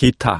기타.